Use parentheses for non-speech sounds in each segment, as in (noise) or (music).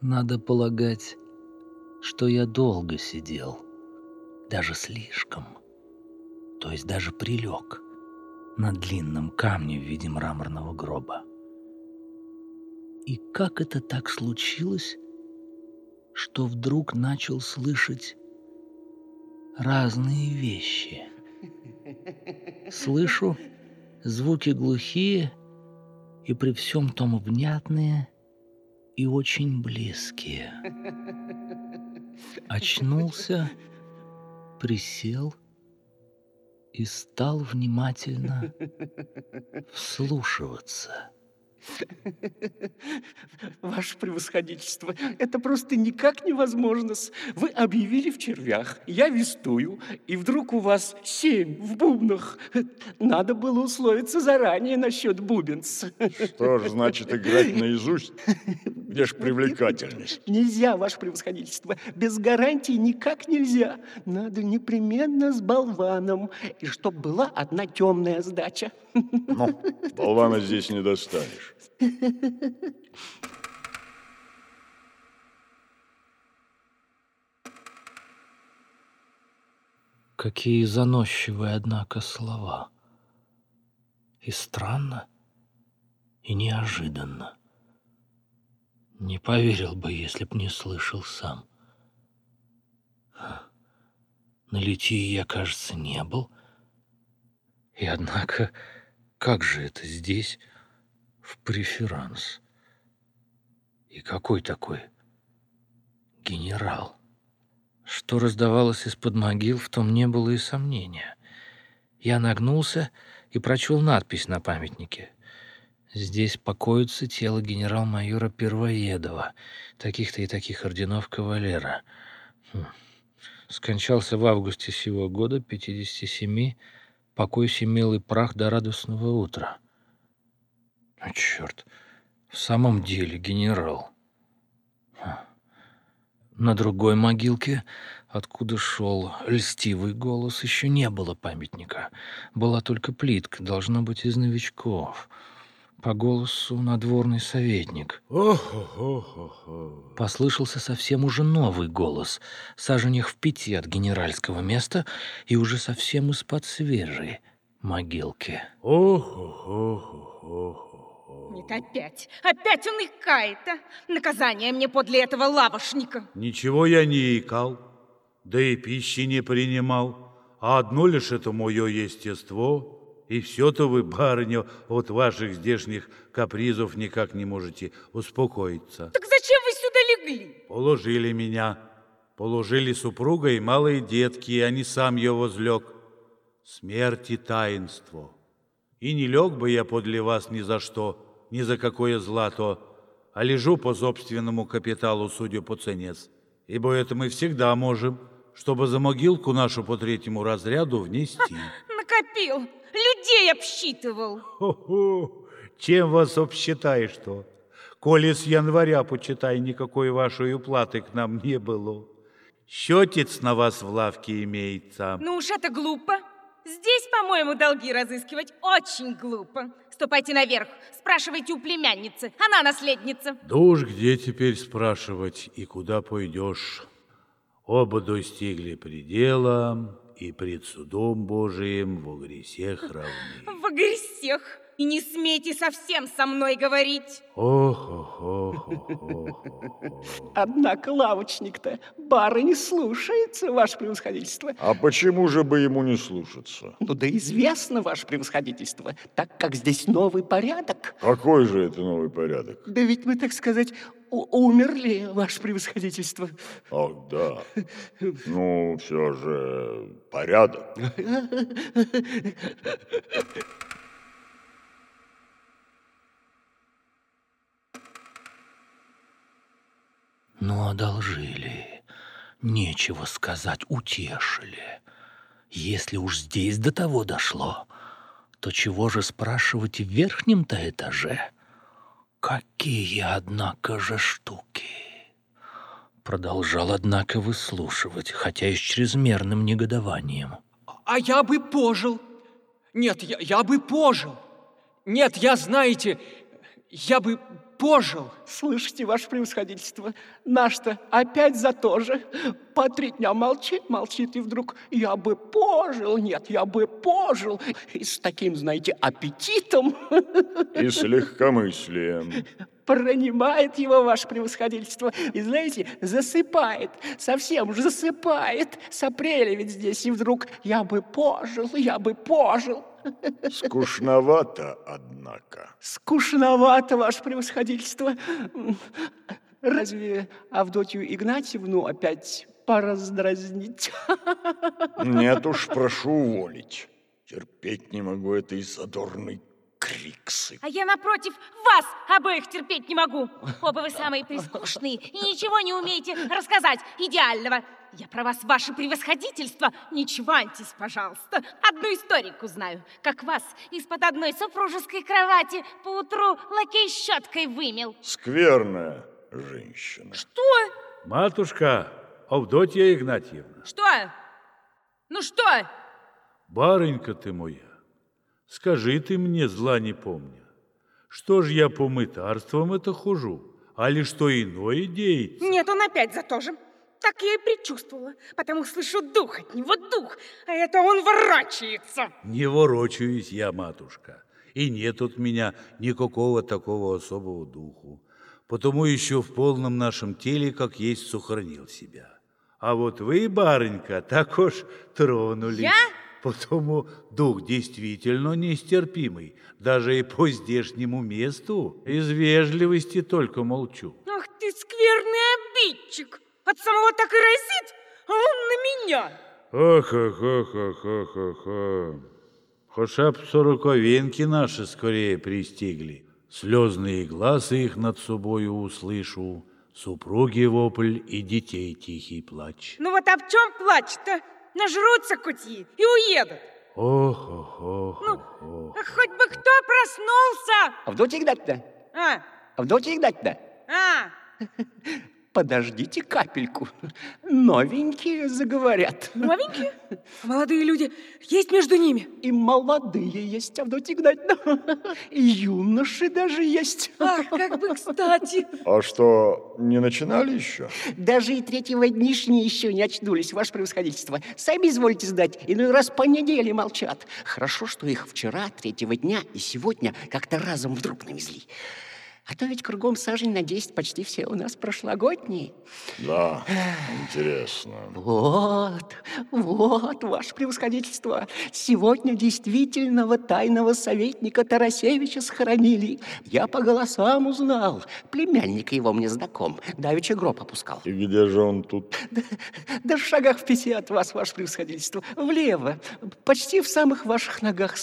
Надо полагать, что я долго сидел, даже слишком, то есть даже прилег на длинном камне в виде мраморного гроба. И как это так случилось, что вдруг начал слышать разные вещи? Слышу звуки глухие и при всем том внятные и очень близкие. Очнулся, присел и стал внимательно вслушиваться. Ваше превосходительство, это просто никак невозможно. Вы объявили в червях, я вестую, и вдруг у вас семь в бубнах. Надо было условиться заранее насчет бубенц. Что ж значит играть наизусть? Где ж привлекательность? (laughs) Нельзя, ваше превосходительство. Без гарантии никак нельзя. Надо непременно с болваном. И чтоб была одна темная сдача. (laughs) Ну, болвана здесь не достанешь. Какие заносчивые, однако, слова. И странно, и неожиданно. Не поверил бы, если б не слышал сам. На Литии я, кажется, не был. И однако, как же это здесь, в преферанс? И какой такой генерал? Что раздавалось из-под могил, в том не было и сомнения. Я нагнулся и прочел надпись на памятнике. Здесь покоится тело генерал-майора Первоедова, таких-то и таких орденов кавалера. Хм. Скончался в августе сего года, 57, покойся милый прах до радостного утра. А черт, в самом деле генерал. Хм. На другой могилке, откуда шел льстивый голос, еще не было памятника. Была только плитка, должно быть, из новичков — по голосу надворный советник. Ох-ох-ох-ох. Послышался совсем уже новый голос, саженях в пяти от генеральского места и уже совсем из-под свежей могилки. Ох-ох-ох-ох-ох. Нет, опять, опять он икает, а? Наказание мне подле этого лавошника. Ничего я не икал, да и пищи не принимал, а одно лишь это мое естество — и все-то вы, барыня, от ваших здешних капризов никак не можете успокоиться. Так зачем вы сюда легли? Положили меня. Положили супруга и малые детки, а не сам я возлег. Смерть и таинство. И не лег бы я подле вас ни за что, ни за какое злато, а лежу по собственному капиталу, судя по ценец. Ибо это мы всегда можем, чтобы за могилку нашу по третьему разряду внести. (laughs) Накопил людей обсчитывал. Хо-хо, чем вас обсчитаешь-то? Коли с января, почитай, никакой вашей уплаты к нам не было. Счетец на вас в лавке имеется. Ну уж это глупо. Здесь, по-моему, долги разыскивать очень глупо. Ступайте наверх, спрашивайте у племянницы, она наследница. Да уж где теперь спрашивать и куда пойдешь? Оба достигли предела, и пред судом Божиим во гресех равны. Во гресех? И не смейте совсем со мной говорить. Ох, ох, ох, ох, ох, ох. Однако лавочник-то бары не слушается, ваше превосходительство. А почему же бы ему не слушаться? Ну да известно, ваше превосходительство, так как здесь новый порядок. Какой же это новый порядок? Да ведь мы, так сказать, умерли, ваше превосходительство. Ах, да. Ну, все же порядок. Ну, одолжили. Нечего сказать, утешили. Если уж здесь до того дошло, то чего же спрашивать в верхнем-то этаже? Какие, однако же, штуки! Продолжал, однако, выслушивать, хотя и с чрезмерным негодованием. А я бы пожил. Нет, я, я бы пожил. Нет, я, знаете, я бы пожил. Слышите, ваше превосходительство, наш-то опять за то же. По три дня молчит, молчит, и вдруг я бы пожил, нет, я бы пожил. И с таким, знаете, аппетитом И с легкомыслием. пронимает его ваше превосходительство. И, знаете, засыпает, совсем же засыпает. С апреля ведь здесь, и вдруг я бы пожил, я бы пожил. Скучновато, однако. Скучновато, ваше превосходительство. Разве Авдотью Игнатьевну опять пораздразнить? Нет уж, прошу уволить. Терпеть не могу этой задорной криксы. А я, напротив, вас обоих терпеть не могу. Оба вы самые прискучные и ничего не умеете рассказать идеального. Я про вас, ваше превосходительство, не чваньтесь, пожалуйста. Одну историку знаю, как вас из-под одной супружеской кровати поутру лакей щеткой вымел. Скверная женщина. Что? Матушка Авдотья Игнатьевна, Что? Ну что? барынька ты моя, скажи ты мне, зла не помня, что ж я по мытарствам это хожу, а ли что иное деется? Нет, он опять за то же. Так я и предчувствовала, потому слышу дух от него, дух, а это он ворачивается. Не ворочаюсь я, матушка, и нет от меня никакого такого особого духу, потому еще в полном нашем теле, как есть, сохранил себя. А вот вы, барынька, так уж тронули. Я? Потому дух действительно нестерпимый, даже и по здешнему месту. Из вежливости только молчу. Ах ты скверный обидчик! От самого так и разит, а он на меня. Ха-ха-ха-ха-ха-ха. Хотя б сороковинки наши скорее пристигли. Слезные глазы их над собою услышу, супруги вопль и детей тихий плач. Ну вот об чем плачь-то? Нажрутся кутьи и уедут. ох ох ох Ну, ох. а хоть бы кто проснулся. Авдотья Игнатьевна, А, Авдотья Игнатьевна, а, (laughs) подождите капельку. Новенькие заговорят. новенькие? А молодые люди есть между ними? И молодые есть, Авдотья Игнатьевна. И юноши даже есть. Ах, как бы кстати. А что, не начинали еще? Даже и третьего днишни еще не очнулись, ваше превосходительство. Сами извольте сдать, иной раз по неделе молчат. Хорошо, что их вчера, третьего дня и сегодня как-то разом вдруг навезли. А то ведь кругом сажень на 10 почти все у нас прошлогодние. Да, интересно. Вот, вот, ваше превосходительство. Сегодня действительного тайного советника Тарасевича схоронили. Я по голосам узнал. Племянник его мне знаком. Давеча гроб опускал. И где же он тут? Да в шагах в пяти от вас, ваше превосходительство. Влево, почти в самых ваших ногах.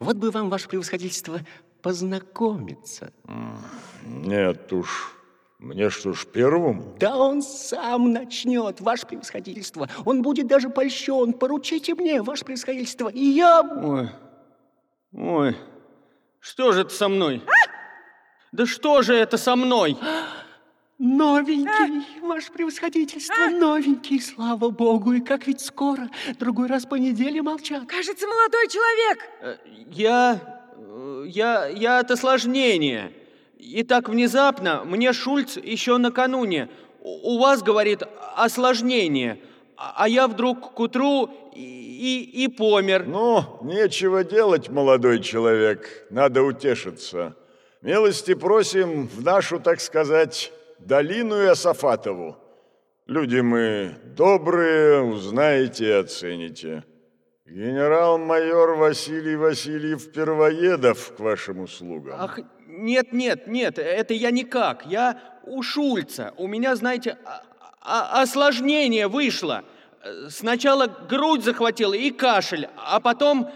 Вот бы вам, ваше превосходительство, познакомиться. Нет уж, мне что ж первым? Да он сам начнет, ваше превосходительство. Он будет даже польщен. Поручите мне, ваше превосходительство, и я... Ой, ой, что же это со мной? Да что же это со мной? Новенький, ваше превосходительство, новенький, слава богу, и как ведь скоро, другой раз по неделе молчат. Кажется, молодой человек. Э, Я, я, я от осложнения. И так внезапно мне Шульц еще накануне. У вас, говорит, осложнение. А а я вдруг к утру и, и, и помер. Ну, нечего делать, молодой человек, надо утешиться. Милости просим в нашу, так сказать, долину Иосафатову. Люди мы добрые, узнаете и оцените. Генерал-майор Василий Васильев Первоедов к вашим услугам. Ах, нет, нет, нет, это я никак. Я у Шульца. У меня, знаете, а- а- осложнение вышло. Сначала грудь захватила и кашель, а потом,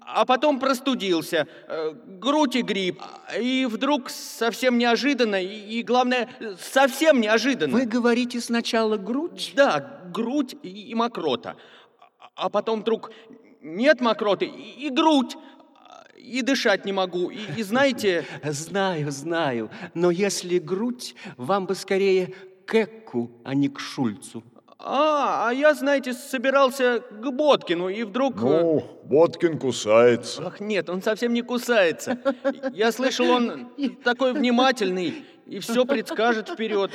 а потом простудился. Э, Грудь и грипп. И вдруг совсем неожиданно, и, главное, совсем неожиданно. Вы говорите сначала грудь? Да, грудь и, и мокрота. А- потом вдруг нет мокроты и, и грудь. И дышать не могу. И, и знаете, Знаю, знаю, но если грудь, вам бы скорее к Экку, а не к Шульцу. А, а я, знаете, собирался к Боткину, и вдруг... Ну, Боткин кусается. Ах, нет, он совсем не кусается. Я слышал, он такой внимательный и все предскажет вперед.